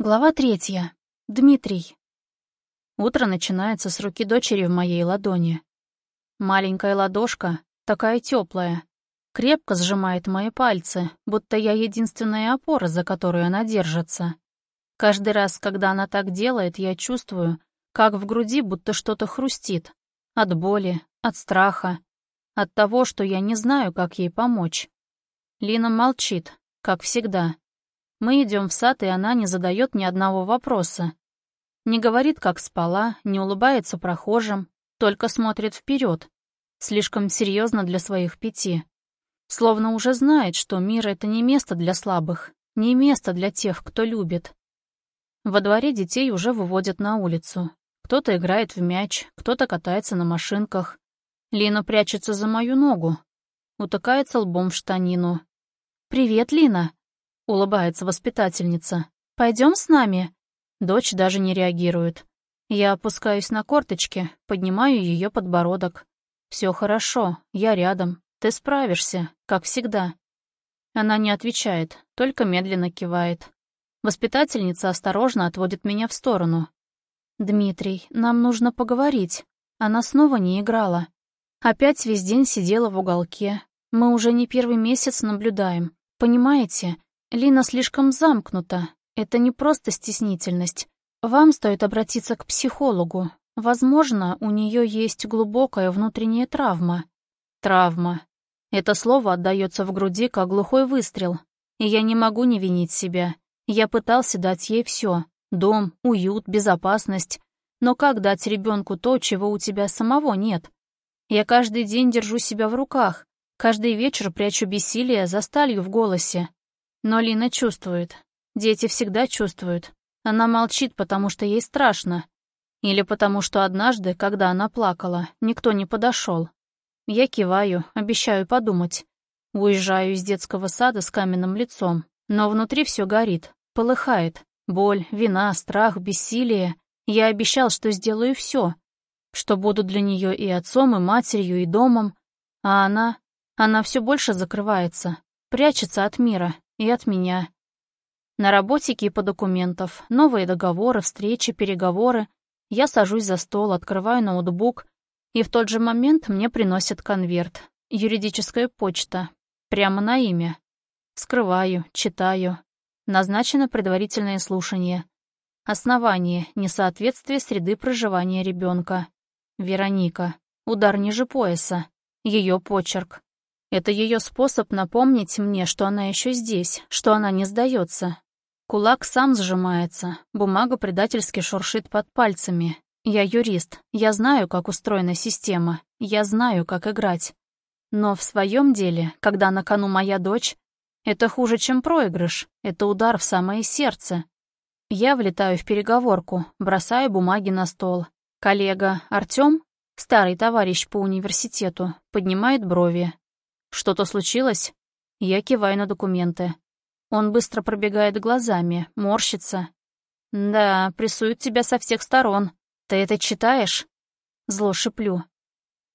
Глава третья. Дмитрий. Утро начинается с руки дочери в моей ладони. Маленькая ладошка, такая теплая, крепко сжимает мои пальцы, будто я единственная опора, за которую она держится. Каждый раз, когда она так делает, я чувствую, как в груди будто что-то хрустит. От боли, от страха, от того, что я не знаю, как ей помочь. Лина молчит, как всегда. Мы идем в сад, и она не задает ни одного вопроса. Не говорит, как спала, не улыбается прохожим, только смотрит вперед. Слишком серьезно для своих пяти. Словно уже знает, что мир — это не место для слабых, не место для тех, кто любит. Во дворе детей уже выводят на улицу. Кто-то играет в мяч, кто-то катается на машинках. Лина прячется за мою ногу, утыкается лбом в штанину. «Привет, Лина!» Улыбается воспитательница. Пойдем с нами?» Дочь даже не реагирует. Я опускаюсь на корточки, поднимаю ее подбородок. Все хорошо, я рядом. Ты справишься, как всегда». Она не отвечает, только медленно кивает. Воспитательница осторожно отводит меня в сторону. «Дмитрий, нам нужно поговорить. Она снова не играла. Опять весь день сидела в уголке. Мы уже не первый месяц наблюдаем. Понимаете, Лина слишком замкнута. Это не просто стеснительность. Вам стоит обратиться к психологу. Возможно, у нее есть глубокая внутренняя травма. Травма. Это слово отдается в груди, как глухой выстрел. И я не могу не винить себя. Я пытался дать ей все: дом, уют, безопасность. Но как дать ребенку то, чего у тебя самого нет? Я каждый день держу себя в руках, каждый вечер прячу бессилие за сталью в голосе. Но Лина чувствует. Дети всегда чувствуют. Она молчит, потому что ей страшно. Или потому что однажды, когда она плакала, никто не подошел. Я киваю, обещаю подумать. Уезжаю из детского сада с каменным лицом, но внутри все горит, полыхает. Боль, вина, страх, бессилие. Я обещал, что сделаю все, что буду для нее и отцом, и матерью, и домом. А она... Она все больше закрывается, прячется от мира, и от меня. На работе кипа документов, новые договоры, встречи, переговоры. Я сажусь за стол, открываю ноутбук, и в тот же момент мне приносят конверт. Юридическая почта. Прямо на имя. Скрываю, читаю. Назначено предварительное слушание. Основание — несоответствие среды проживания ребенка. Вероника. Удар ниже пояса. Ее почерк. Это ее способ напомнить мне, что она еще здесь, что она не сдается. Кулак сам сжимается, бумага предательски шуршит под пальцами. Я юрист, я знаю, как устроена система, я знаю, как играть. Но в своем деле, когда на кону моя дочь, это хуже, чем проигрыш, это удар в самое сердце. Я влетаю в переговорку, бросаю бумаги на стол. Коллега Артём, старый товарищ по университету, поднимает брови, что-то случилось? Я киваю на документы. Он быстро пробегает глазами, морщится. «Да, прессуют тебя со всех сторон. Ты это читаешь?» Зло шиплю.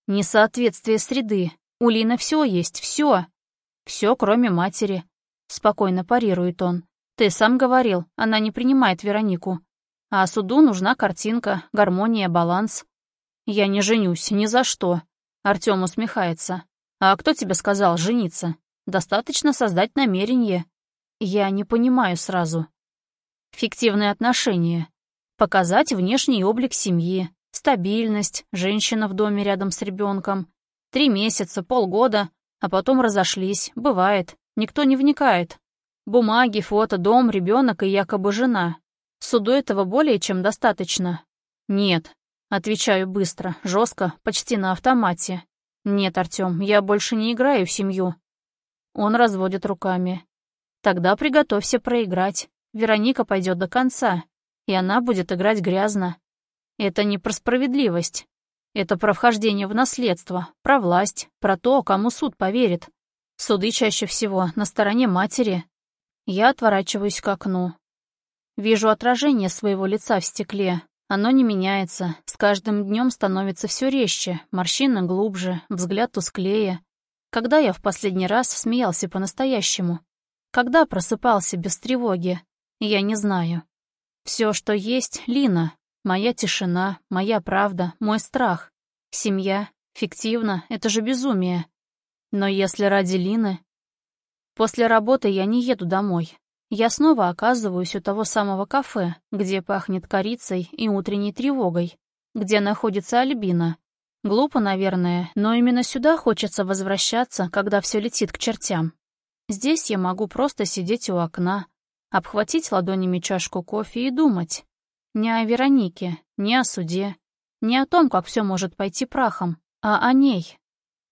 «Несоответствие среды. У Лины все есть, все. Все, кроме матери». Спокойно парирует он. «Ты сам говорил, она не принимает Веронику. А суду нужна картинка, гармония, баланс». «Я не женюсь, ни за что», — Артём усмехается. «А кто тебе сказал жениться? Достаточно создать намерение. Я не понимаю сразу. Фиктивные отношения. Показать внешний облик семьи, стабильность, женщина в доме рядом с ребенком. Три месяца, полгода, а потом разошлись. Бывает. Никто не вникает. Бумаги, фото, дом, ребенок и якобы жена. Суду этого более чем достаточно. Нет. Отвечаю быстро, жестко, почти на автомате. «Нет, Артём, я больше не играю в семью». Он разводит руками. «Тогда приготовься проиграть. Вероника пойдет до конца, и она будет играть грязно. Это не про справедливость. Это про вхождение в наследство, про власть, про то, кому суд поверит. Суды чаще всего на стороне матери. Я отворачиваюсь к окну. Вижу отражение своего лица в стекле, оно не меняется, с каждым днем становится все резче, морщины глубже, взгляд тусклее. Когда я в последний раз смеялся по-настоящему? Когда просыпался без тревоги? Я не знаю. Все, что есть, Лина. Моя тишина, моя правда, мой страх. Семья, фиктивно, это же безумие. Но если ради Лины... После работы я не еду домой. Я снова оказываюсь у того самого кафе, где пахнет корицей и утренней тревогой, где находится Альбина. Глупо, наверное, но именно сюда хочется возвращаться, когда все летит к чертям. Здесь я могу просто сидеть у окна, обхватить ладонями чашку кофе и думать. Не о Веронике, не о суде, не о том, как все может пойти прахом, а о ней.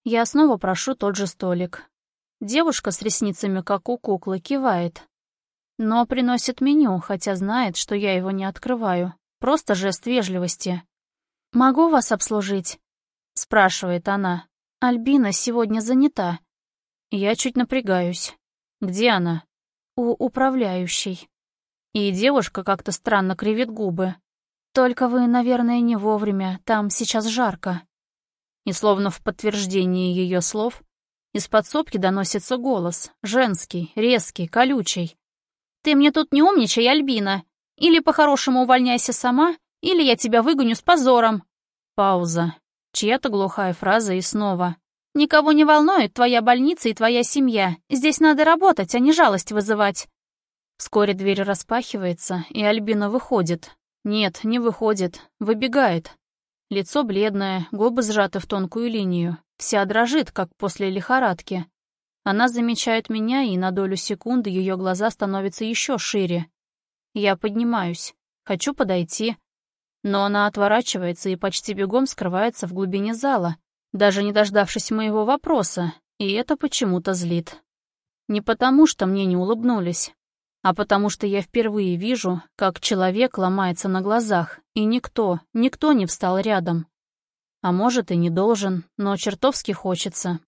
Я снова прошу тот же столик. Девушка с ресницами, как у куклы, кивает. Но приносит меню, хотя знает, что я его не открываю. Просто жест вежливости. «Могу вас обслужить?» — спрашивает она. «Альбина сегодня занята». Я чуть напрягаюсь. «Где она?» у управляющей. И девушка как-то странно кривит губы. «Только вы, наверное, не вовремя, там сейчас жарко». И словно в подтверждении ее слов, из подсобки доносится голос, женский, резкий, колючий. «Ты мне тут не умничай, Альбина! Или по-хорошему увольняйся сама, или я тебя выгоню с позором!» Пауза. Чья-то глухая фраза и снова. Никого не волнует твоя больница и твоя семья. Здесь надо работать, а не жалость вызывать». Вскоре дверь распахивается, и Альбина выходит. Нет, не выходит, выбегает. Лицо бледное, губы сжаты в тонкую линию. Вся дрожит, как после лихорадки. Она замечает меня, и на долю секунды ее глаза становятся еще шире. Я поднимаюсь, хочу подойти. Но она отворачивается и почти бегом скрывается в глубине зала, даже не дождавшись моего вопроса, и это почему-то злит. Не потому, что мне не улыбнулись, а потому что я впервые вижу, как человек ломается на глазах, и никто, никто не встал рядом. А может, и не должен, но чертовски хочется,